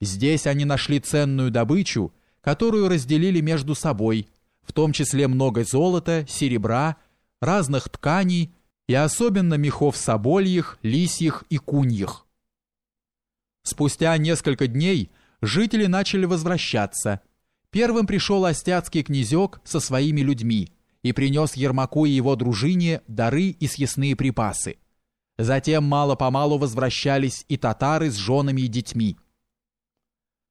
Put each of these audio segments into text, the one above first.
Здесь они нашли ценную добычу, которую разделили между собой, в том числе много золота, серебра, разных тканей и особенно мехов собольих, лисьих и куньих. Спустя несколько дней жители начали возвращаться. Первым пришел остяцкий князек со своими людьми и принес Ермаку и его дружине дары и съестные припасы. Затем мало-помалу возвращались и татары с женами и детьми.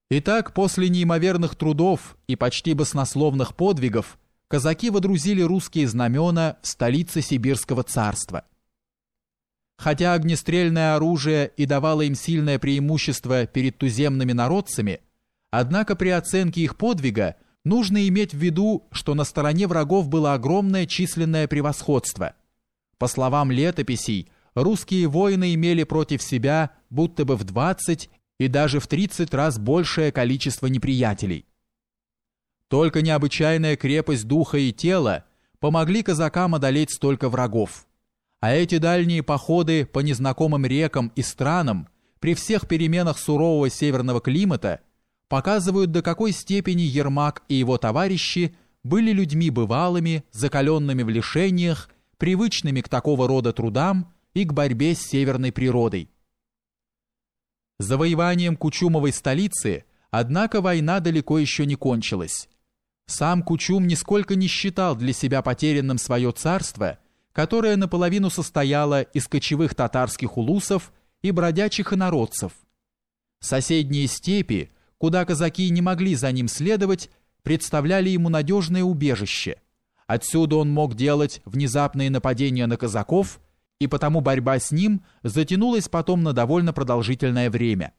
Итак, после неимоверных трудов и почти баснословных подвигов казаки водрузили русские знамена в столице Сибирского царства. Хотя огнестрельное оружие и давало им сильное преимущество перед туземными народцами, однако при оценке их подвига нужно иметь в виду, что на стороне врагов было огромное численное превосходство. По словам летописей, русские воины имели против себя будто бы в 20 и даже в 30 раз большее количество неприятелей. Только необычайная крепость духа и тела помогли казакам одолеть столько врагов. А эти дальние походы по незнакомым рекам и странам при всех переменах сурового северного климата показывают, до какой степени Ермак и его товарищи были людьми бывалыми, закаленными в лишениях, привычными к такого рода трудам и к борьбе с северной природой. Завоеванием Кучумовой столицы, однако, война далеко еще не кончилась. Сам Кучум нисколько не считал для себя потерянным свое царство, которое наполовину состояло из кочевых татарских улусов и бродячих инородцев. Соседние степи, куда казаки не могли за ним следовать, представляли ему надежное убежище. Отсюда он мог делать внезапные нападения на казаков – и потому борьба с ним затянулась потом на довольно продолжительное время.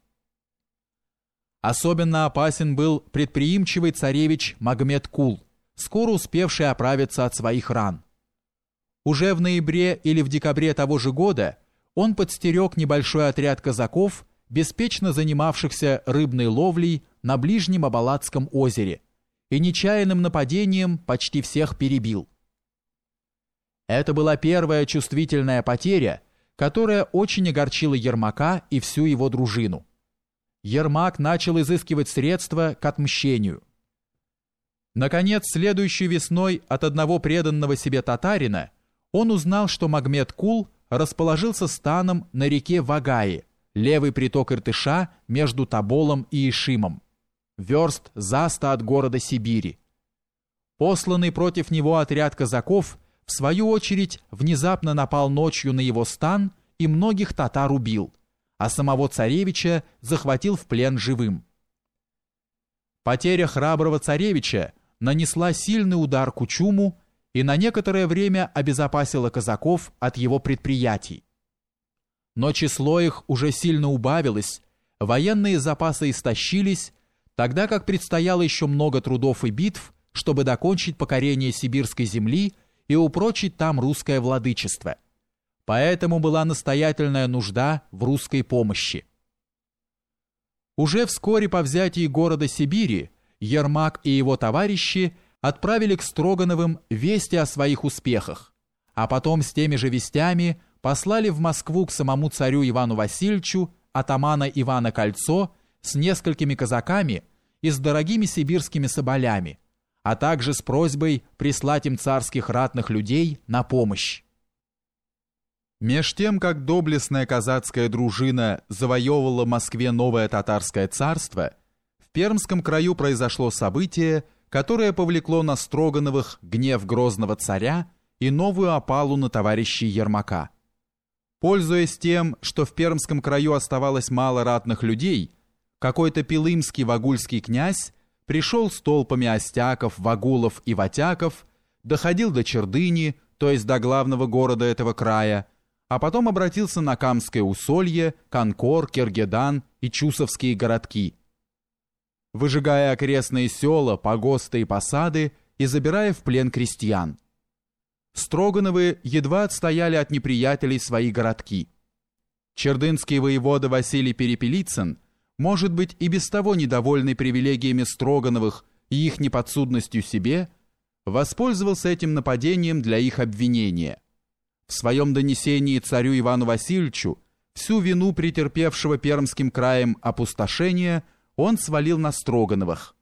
Особенно опасен был предприимчивый царевич Магмед Кул, скоро успевший оправиться от своих ран. Уже в ноябре или в декабре того же года он подстерег небольшой отряд казаков, беспечно занимавшихся рыбной ловлей на ближнем Абалатском озере, и нечаянным нападением почти всех перебил. Это была первая чувствительная потеря, которая очень огорчила Ермака и всю его дружину. Ермак начал изыскивать средства к отмщению. Наконец, следующей весной от одного преданного себе татарина он узнал, что Магмед Кул расположился станом на реке Вагаи, левый приток Иртыша между Тоболом и Ишимом, верст за ста от города Сибири. Посланный против него отряд казаков – в свою очередь, внезапно напал ночью на его стан и многих татар убил, а самого царевича захватил в плен живым. Потеря храброго царевича нанесла сильный удар Кучуму и на некоторое время обезопасила казаков от его предприятий. Но число их уже сильно убавилось, военные запасы истощились, тогда как предстояло еще много трудов и битв, чтобы докончить покорение сибирской земли и упрочить там русское владычество. Поэтому была настоятельная нужда в русской помощи. Уже вскоре по взятии города Сибири Ермак и его товарищи отправили к Строгановым вести о своих успехах, а потом с теми же вестями послали в Москву к самому царю Ивану Васильевичу атамана Ивана Кольцо с несколькими казаками и с дорогими сибирскими соболями, а также с просьбой прислать им царских ратных людей на помощь. Меж тем, как доблестная казацкая дружина завоевывала в Москве новое татарское царство, в Пермском краю произошло событие, которое повлекло на Строгановых гнев грозного царя и новую опалу на товарищей Ермака. Пользуясь тем, что в Пермском краю оставалось мало ратных людей, какой-то пилымский вагульский князь пришел с толпами остяков, вагулов и ватяков, доходил до Чердыни, то есть до главного города этого края, а потом обратился на Камское усолье, Конкор, Киргедан и Чусовские городки, выжигая окрестные села, погосты и посады и забирая в плен крестьян. Строгановы едва отстояли от неприятелей свои городки. Чердынский воевода Василий Перепелицын – может быть и без того недовольный привилегиями Строгановых и их неподсудностью себе, воспользовался этим нападением для их обвинения. В своем донесении царю Ивану Васильевичу всю вину претерпевшего Пермским краем опустошения он свалил на Строгановых,